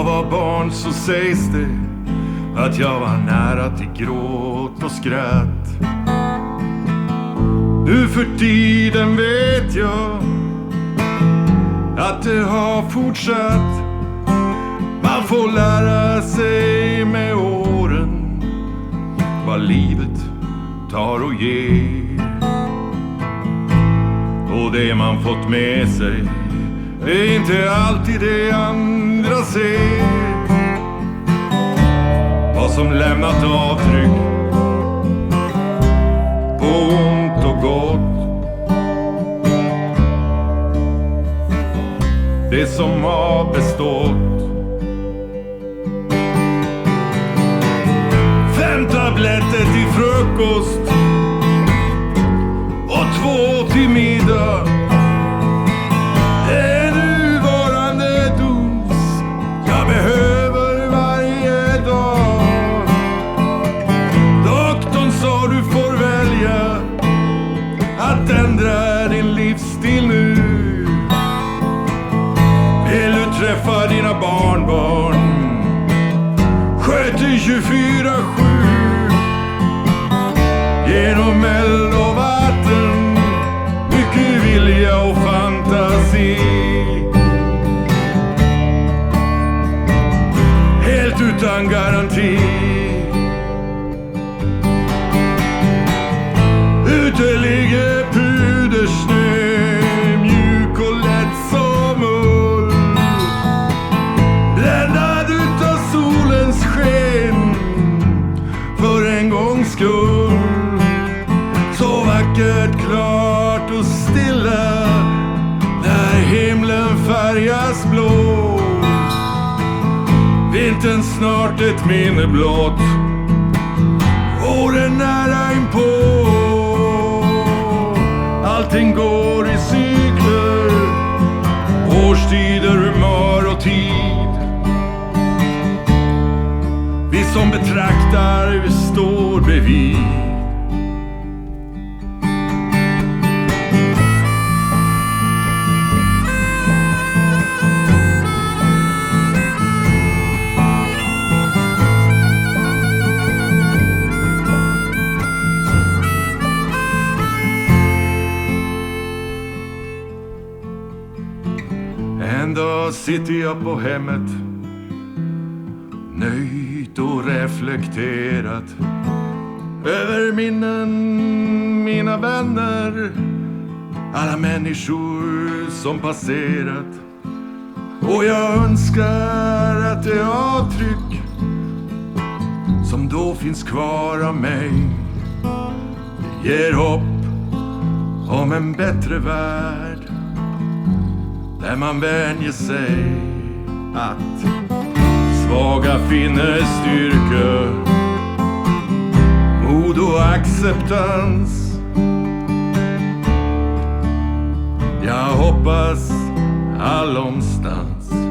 jag var barn så sägs det att jag var nära till gråt och skratt. Nu för tiden vet jag att det har fortsatt. Man får lära sig med åren vad livet tar och ger. Och det man fått med sig är inte alltid det andra ser. Vad som lämnat avtryck på ont och gott. Det som har bestått. Fem tabletter till frukost och två till middag. Träffa dina barnbarn? Sköter 24-7 Genom eld och vatten. Mycket vilja och fantasi. Helt utan garanti. Skull Så vackert, klart och stilla. När himlen färgas blå. Vintern snart ett minne blott. Åren nära inpå. Allting går som betraktar, vi står bredvid. En dag sitter jag på hemmet nöjd. Nöjt och reflekterat Över minnen, mina vänner Alla människor som passerat. Och jag önskar att det avtryck Som då finns kvar av mig Ger hopp om en bättre värld där man vänjer sig att svaga finner styrka, mod och acceptans. Jag hoppas allomstans.